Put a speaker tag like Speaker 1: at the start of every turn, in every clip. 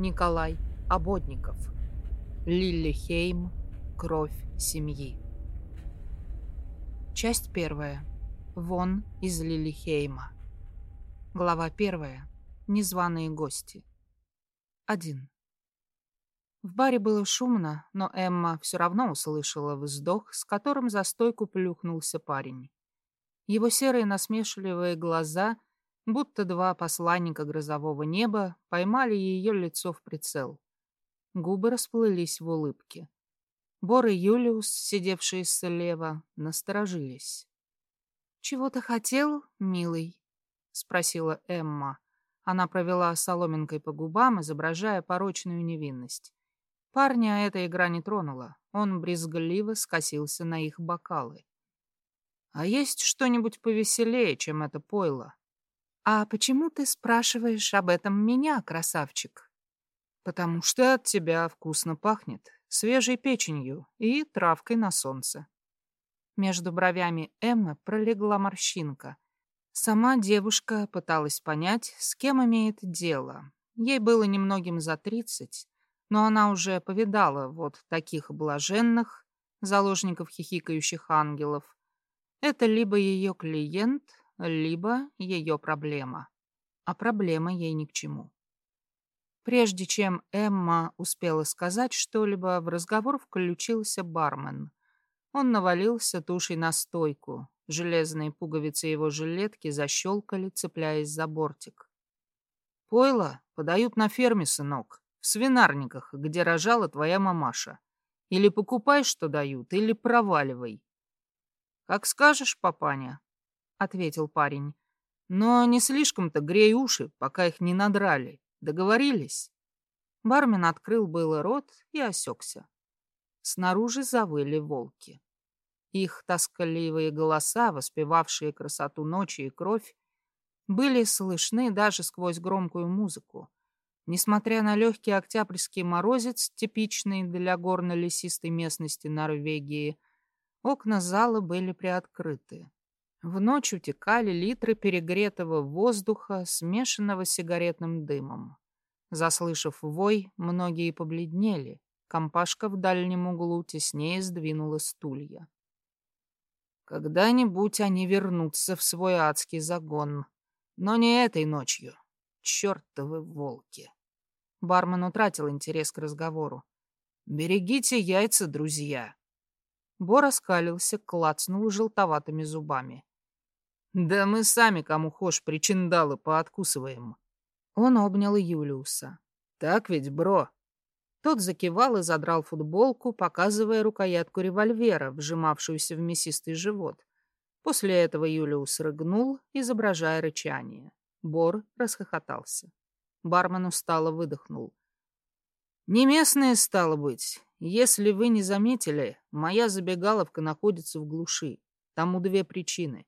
Speaker 1: Николай Ободников. Лиллихейм. Кровь семьи. Часть первая. Вон из Лилихейма. Глава первая. Незваные гости. Один. В баре было шумно, но Эмма все равно услышала вздох, с которым за стойку плюхнулся парень. Его серые насмешливые глаза, будто два посланника грозового неба, поймали ее лицо в прицел. Губы расплылись в улыбке. Бор и Юлиус, сидевшие слева, насторожились. «Чего ты хотел, милый?» — спросила Эмма. Она провела соломинкой по губам, изображая порочную невинность. Парня эта игра не тронула. Он брезгливо скосился на их бокалы. А есть что-нибудь повеселее, чем это пойло? А почему ты спрашиваешь об этом меня, красавчик? Потому что от тебя вкусно пахнет, свежей печенью и травкой на солнце. Между бровями Эммы пролегла морщинка. Сама девушка пыталась понять, с кем имеет дело. Ей было немногим за тридцать, но она уже повидала вот таких блаженных, заложников хихикающих ангелов, это либо ее клиент, либо ее проблема. А проблема ей ни к чему. Прежде чем Эмма успела сказать что-либо, в разговор включился бармен. Он навалился тушей на стойку. Железные пуговицы его жилетки защелкали, цепляясь за бортик. «Пойло подают на ферме, сынок, в свинарниках, где рожала твоя мамаша. Или покупай, что дают, или проваливай. «Как скажешь, папаня», — ответил парень. «Но не слишком-то грей уши, пока их не надрали. Договорились?» Бармен открыл было рот и осекся. Снаружи завыли волки. Их тоскливые голоса, воспевавшие красоту ночи и кровь, были слышны даже сквозь громкую музыку. Несмотря на легкий октябрьский морозец, типичный для горно-лесистой местности Норвегии, Окна зала были приоткрыты. В ночь утекали литры перегретого воздуха, смешанного с сигаретным дымом. Заслышав вой, многие побледнели. Компашка в дальнем углу теснее сдвинула стулья. Когда-нибудь они вернутся в свой адский загон. Но не этой ночью. Чёртовы волки. Бармен утратил интерес к разговору. «Берегите яйца, друзья!» Бор оскалился, клацнул желтоватыми зубами. «Да мы сами, кому хошь, причиндалы пооткусываем». Он обнял Юлиуса. «Так ведь, бро?» Тот закивал и задрал футболку, показывая рукоятку револьвера, вжимавшуюся в мясистый живот. После этого Юлиус рыгнул, изображая рычание. Бор расхохотался. Бармен устало выдохнул. «Не местные, стало быть. Если вы не заметили, моя забегаловка находится в глуши. Тому две причины.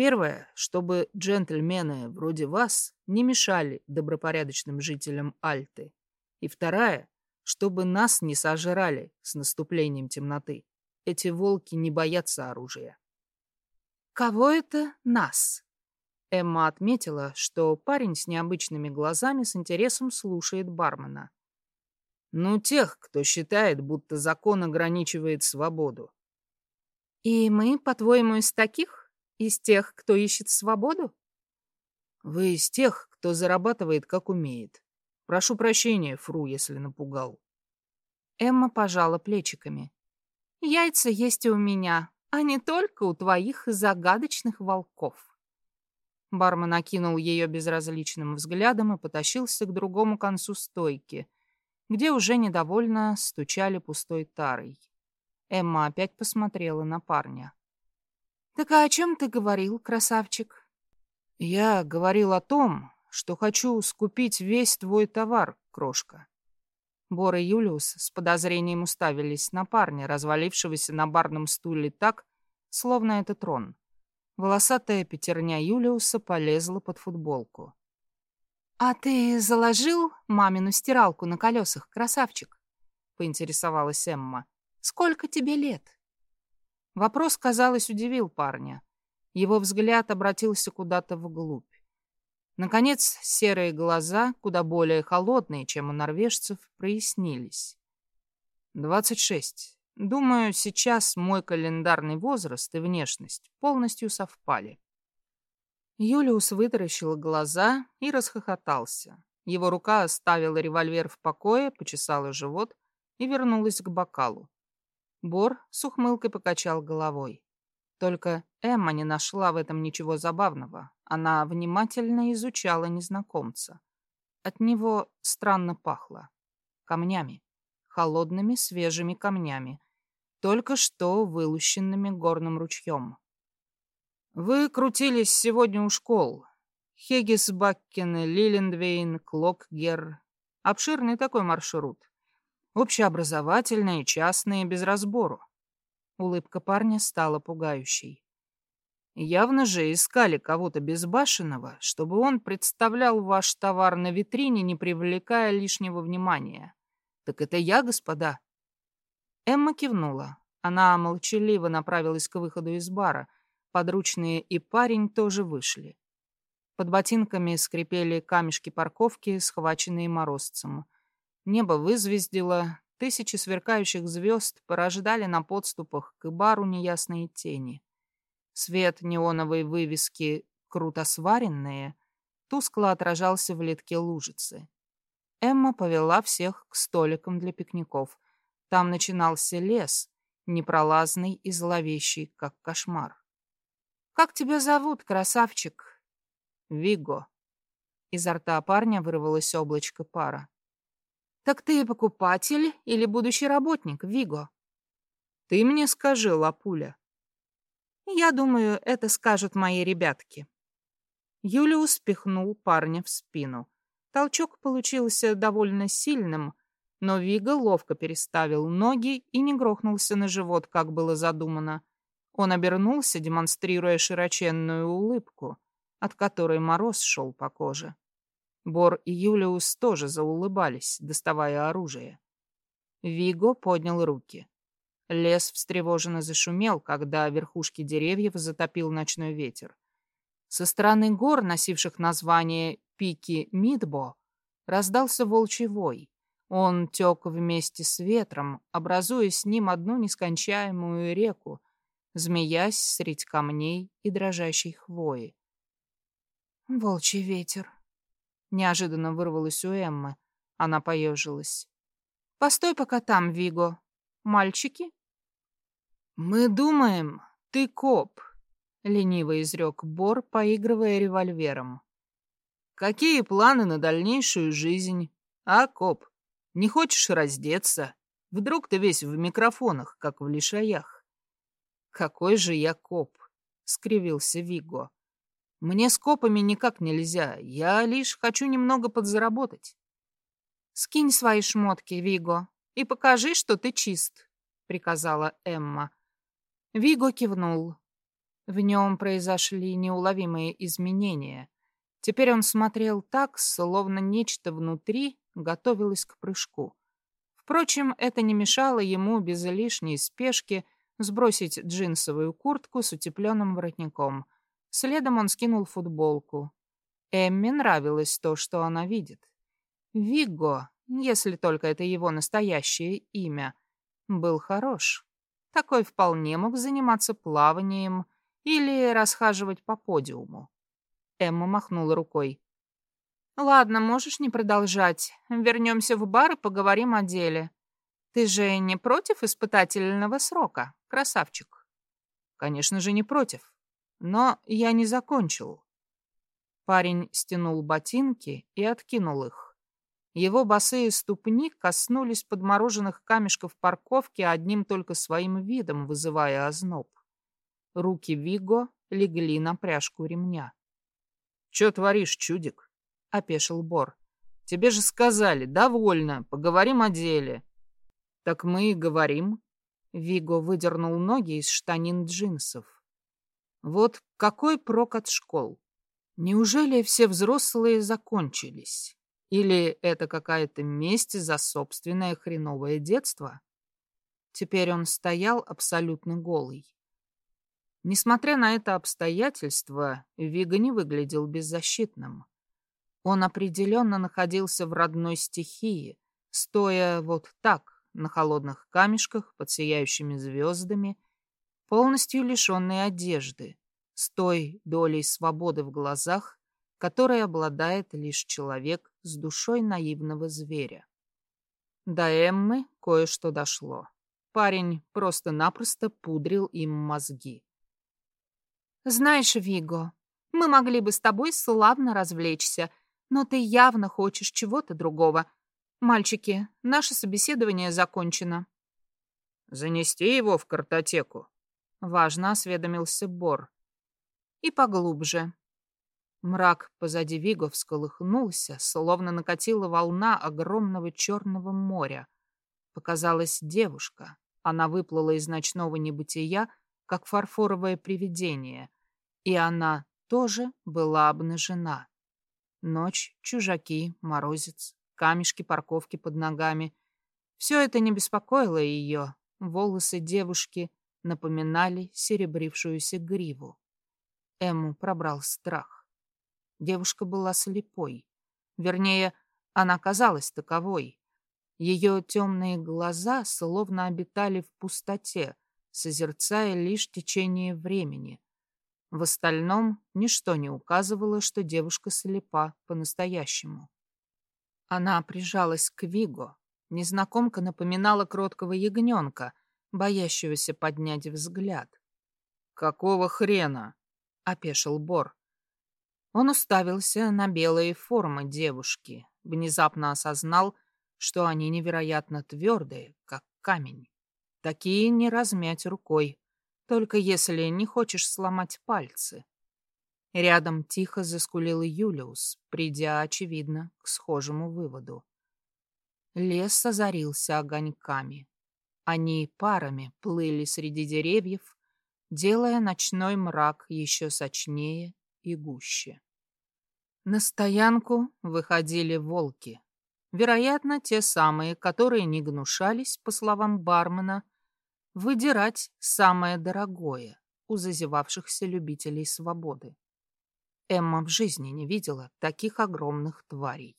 Speaker 1: Первое, чтобы джентльмены вроде вас не мешали добропорядочным жителям Альты. И вторая, чтобы нас не сожрали с наступлением темноты. Эти волки не боятся оружия. «Кого это нас?» Эмма отметила, что парень с необычными глазами с интересом слушает бармена. Ну, тех, кто считает, будто закон ограничивает свободу. И мы, по-твоему, из таких? Из тех, кто ищет свободу? Вы из тех, кто зарабатывает, как умеет. Прошу прощения, Фру, если напугал. Эмма пожала плечиками. Яйца есть и у меня, а не только у твоих загадочных волков. Бармен окинул ее безразличным взглядом и потащился к другому концу стойки — где уже недовольно стучали пустой тарой. Эмма опять посмотрела на парня. «Так а о чем ты говорил, красавчик?» «Я говорил о том, что хочу скупить весь твой товар, крошка». Бор и Юлиус с подозрением уставились на парня, развалившегося на барном стуле так, словно это трон. Волосатая пятерня Юлиуса полезла под футболку. «А ты заложил мамину стиралку на колесах, красавчик?» — поинтересовалась Эмма. «Сколько тебе лет?» Вопрос, казалось, удивил парня. Его взгляд обратился куда-то вглубь. Наконец, серые глаза, куда более холодные, чем у норвежцев, прояснились. «Двадцать шесть. Думаю, сейчас мой календарный возраст и внешность полностью совпали». Юлиус вытаращил глаза и расхохотался. Его рука оставила револьвер в покое, почесала живот и вернулась к бокалу. Бор с ухмылкой покачал головой. Только Эмма не нашла в этом ничего забавного. Она внимательно изучала незнакомца. От него странно пахло. Камнями. Холодными свежими камнями. Только что вылущенными горным ручьем. «Вы крутились сегодня у школ. Хегисбаккен, Лилендвейн, Клокгер. Обширный такой маршрут. Общеобразовательные, частные, без разбору. Улыбка парня стала пугающей. Явно же искали кого-то безбашенного, чтобы он представлял ваш товар на витрине, не привлекая лишнего внимания. Так это я, господа. Эмма кивнула. Она молчаливо направилась к выходу из бара. Подручные и парень тоже вышли. Под ботинками скрипели камешки парковки, схваченные морозцем. Небо вызвездило, Тысячи сверкающих звезд порождали на подступах к бару неясные тени. Свет неоновой вывески «Круто сваренные» тускло отражался в литке лужицы. Эмма повела всех к столикам для пикников. Там начинался лес, непролазный и зловещий, как кошмар. «Как тебя зовут, красавчик?» «Виго». Изо рта парня вырвалось облачко пара. Так ты покупатель или будущий работник, Виго? Ты мне скажи, Лапуля. Я думаю, это скажут мои ребятки. Юлиус пихнул парня в спину. Толчок получился довольно сильным, но Виго ловко переставил ноги и не грохнулся на живот, как было задумано. Он обернулся, демонстрируя широченную улыбку, от которой мороз шел по коже. Бор и Юлиус тоже заулыбались, доставая оружие. Виго поднял руки. Лес встревоженно зашумел, когда верхушки деревьев затопил ночной ветер. Со стороны гор, носивших название Пики Мидбо, раздался волчий вой. Он тек вместе с ветром, образуя с ним одну нескончаемую реку, змеясь средь камней и дрожащей хвои. «Волчий ветер», Неожиданно вырвалось у Эммы. Она поежилась. «Постой пока там, Виго. Мальчики?» «Мы думаем, ты коп», — лениво изрек Бор, поигрывая револьвером. «Какие планы на дальнейшую жизнь? А, коп, не хочешь раздеться? Вдруг ты весь в микрофонах, как в лишаях?» «Какой же я коп?» — скривился Виго. Мне с копами никак нельзя. Я лишь хочу немного подзаработать. Скинь свои шмотки, Виго, и покажи, что ты чист, приказала Эмма. Виго кивнул. В нем произошли неуловимые изменения. Теперь он смотрел так, словно нечто внутри готовилось к прыжку. Впрочем, это не мешало ему без лишней спешки сбросить джинсовую куртку с утепленным воротником — Следом он скинул футболку. Эмме нравилось то, что она видит. Вигго, если только это его настоящее имя, был хорош. Такой вполне мог заниматься плаванием или расхаживать по подиуму. Эмма махнула рукой. «Ладно, можешь не продолжать. Вернемся в бар и поговорим о деле. Ты же не против испытательного срока, красавчик?» «Конечно же, не против. Но я не закончил. Парень стянул ботинки и откинул их. Его босые ступни коснулись подмороженных камешков парковки одним только своим видом, вызывая озноб. Руки Виго легли на пряжку ремня. «Чё творишь, чудик?» — опешил Бор. «Тебе же сказали, довольно, поговорим о деле». «Так мы и говорим». Виго выдернул ноги из штанин джинсов. Вот какой прок от школ? Неужели все взрослые закончились? Или это какая-то месть за собственное хреновое детство? Теперь он стоял абсолютно голый. Несмотря на это обстоятельство, Вига не выглядел беззащитным. Он определенно находился в родной стихии, стоя вот так, на холодных камешках под сияющими звездами, полностью лишенный одежды, с той долей свободы в глазах, которой обладает лишь человек с душой наивного зверя. До Эммы кое-что дошло. Парень просто-напросто пудрил им мозги.
Speaker 2: «Знаешь, Виго, мы могли бы с тобой славно развлечься, но ты явно хочешь чего-то другого. Мальчики, наше собеседование закончено».
Speaker 3: «Занести его в картотеку?»
Speaker 1: — важно осведомился Бор.
Speaker 2: «И поглубже».
Speaker 1: Мрак позади Виго всколыхнулся, словно накатила волна огромного черного моря. Показалась девушка. Она выплыла из ночного небытия, как фарфоровое привидение. И она тоже была обнажена. Ночь, чужаки, морозец, камешки парковки под ногами. Все это не беспокоило ее. Волосы девушки напоминали серебрившуюся гриву. Эму пробрал страх. Девушка была слепой. Вернее, она казалась таковой. Ее темные глаза словно обитали в пустоте, созерцая лишь течение времени. В остальном ничто не указывало, что девушка слепа по-настоящему. Она прижалась к Виго. Незнакомка напоминала кроткого ягненка, боящегося поднять взгляд.
Speaker 3: «Какого хрена?»
Speaker 1: — опешил Бор. Он уставился на белые формы девушки, внезапно осознал, что они невероятно твердые, как камень. Такие не размять рукой, только если не хочешь сломать пальцы. Рядом тихо заскулил Юлиус, придя, очевидно, к схожему выводу. Лес озарился огоньками. Они парами плыли среди деревьев, делая ночной мрак еще сочнее и гуще. На стоянку выходили волки. Вероятно, те самые, которые не гнушались, по словам бармена, выдирать самое дорогое у зазевавшихся любителей свободы. Эмма в жизни не видела таких огромных тварей.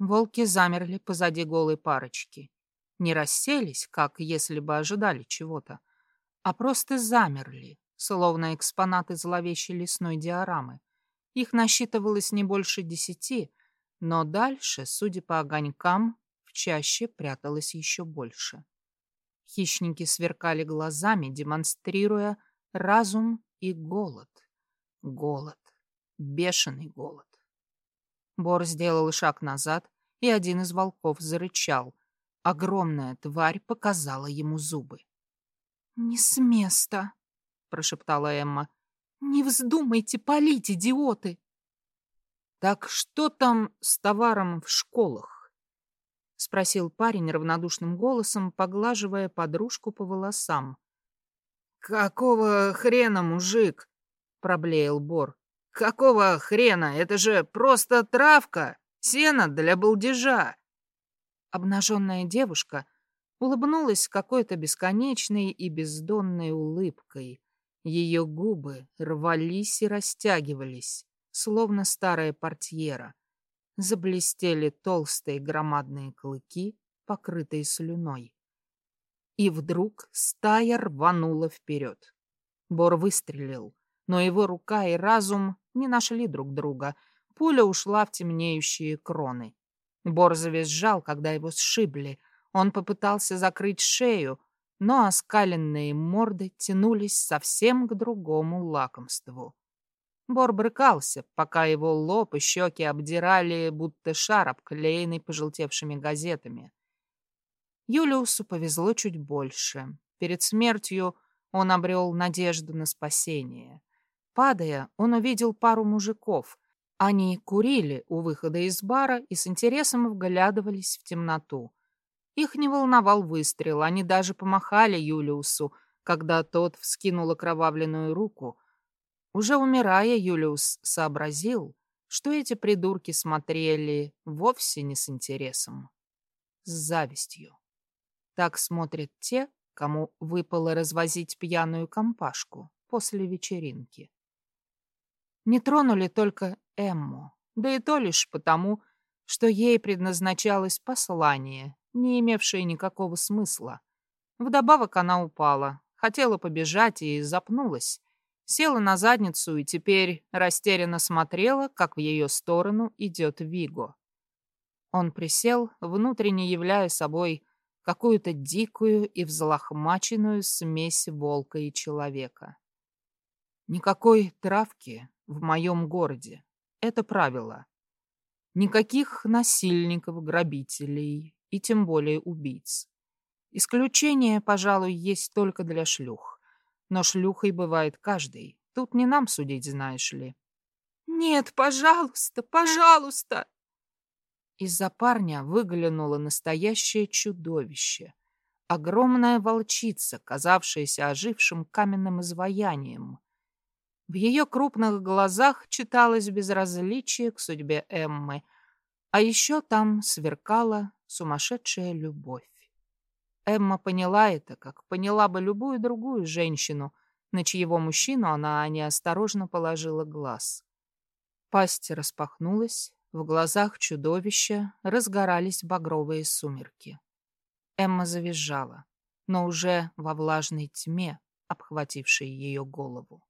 Speaker 1: Волки замерли позади голой парочки. Не расселись, как если бы ожидали чего-то, а просто замерли, словно экспонаты зловещей лесной диорамы. Их насчитывалось не больше десяти, но дальше, судя по огонькам, в чаще пряталось еще больше. Хищники сверкали глазами, демонстрируя разум и голод. Голод. Бешеный голод. Бор сделал шаг назад, и один из волков зарычал. Огромная тварь показала ему зубы.
Speaker 2: «Не с места!» — прошептала Эмма. «Не вздумайте палить, идиоты!»
Speaker 1: «Так что там с товаром в школах?» — спросил парень равнодушным голосом, поглаживая подружку по волосам.
Speaker 3: «Какого хрена, мужик?» — проблеял Бор. «Какого хрена? Это же просто травка, сено для балдежа!»
Speaker 1: Обнаженная девушка улыбнулась какой-то бесконечной и бездонной улыбкой. Ее губы рвались и растягивались словно старая портьера. Заблестели толстые громадные клыки, покрытые слюной. И вдруг стая рванула вперед. Бор выстрелил, но его рука и разум не нашли друг друга. Пуля ушла в темнеющие кроны. Бор завизжал, когда его сшибли. Он попытался закрыть шею, но оскаленные морды тянулись совсем к другому лакомству. Бор брыкался, пока его лоб и щеки обдирали, будто шар, обклеенный пожелтевшими газетами. Юлиусу повезло чуть больше. Перед смертью он обрел надежду на спасение. Падая, он увидел пару мужиков. Они курили у выхода из бара и с интересом вглядывались в темноту. Их не волновал выстрел, они даже помахали Юлиусу, когда тот вскинул окровавленную руку — уже умирая, Юлиус сообразил, что эти придурки смотрели вовсе не с интересом, с завистью. Так смотрят те, кому выпало развозить пьяную компашку после вечеринки. Не тронули только Эмму. да и то лишь потому, что ей предназначалось послание, не имевшее никакого смысла. Вдобавок она упала, хотела побежать и запнулась. Села на задницу и теперь растерянно смотрела, как в ее сторону идет Виго. Он присел, внутренне являя собой какую-то дикую и взлохмаченную смесь волка и человека. Никакой травки в моем городе. Это правило. Никаких насильников, грабителей и тем более убийц. Исключение, пожалуй, есть только для шлюх. Но шлюхой бывает каждый. Тут не нам судить, знаешь ли.
Speaker 2: «Нет, пожалуйста, пожалуйста!»
Speaker 1: Из-за парня выглянуло настоящее чудовище. Огромная волчица, казавшаяся ожившим каменным изваянием. В ее крупных глазах читалось безразличие к судьбе Эммы, а еще там сверкала сумасшедшая любовь. Эмма поняла это, как поняла бы любую другую женщину, на чьего мужчину она неосторожно положила глаз. Пасть распахнулась, в глазах чудовища разгорались багровые сумерки. Эмма завизжала, но уже во влажной тьме, обхватившей ее голову.